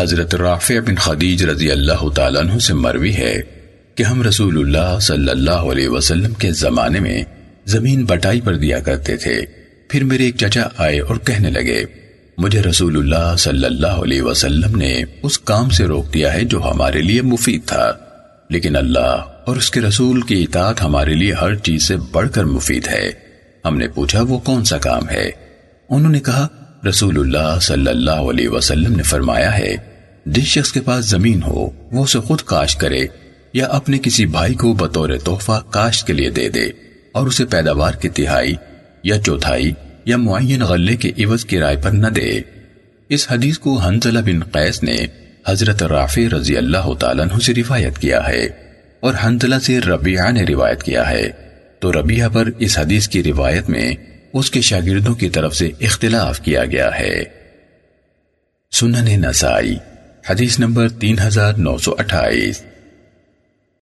حضرت رافع بن خدیج رضی اللہ تعالیٰ عنہ سے مروی ہے کہ ہم رسول اللہ صلی اللہ علیہ وسلم کے زمانے میں زمین بٹائی پر دیا کرتے تھے۔ پھر میرے ایک چچا آئے اور کہنے لگے، مجھے رسول اللہ صلی اللہ علیہ وسلم نے اس کام سے روک دیا ہے جو ہمارے لیے مفید تھا۔ لیکن اللہ اور اس کے رسول کی اطاعت ہمارے لیے ہر چیز سے بڑھ کر مفید ہے۔ ہم نے پوچھا، وہ کون سا کام ہے؟ انہوں نے کہا، رسول اللہ صلی اللہ علیہ وسلم نے فرمایا ہے جس شخص کے پاس زمین ہو، وہ اسے خود کاشت کرے یا اپنے کسی بھائی کو بطور تحفہ کاشت کے لیے دے دے اور اسے پیداوار کی تہائی یا چوتھائی یا معین غلے کے عوض کرائے پر نہ دے۔ اس حدیث کو حنزلہ بن قیس نے حضرت رافع رضی اللہ تعالیٰ عنہ سے روایت کیا ہے اور حنزلہ سے ربیعہ نے روایت کیا ہے۔ تو ربیعہ پر اس حدیث کی روایت میں اس کے شاگردوں کی طرف سے اختلاف کیا گیا ہے۔ سنن نسائی حدیث نمبر تین ہزار نو سو اٹھائیس۔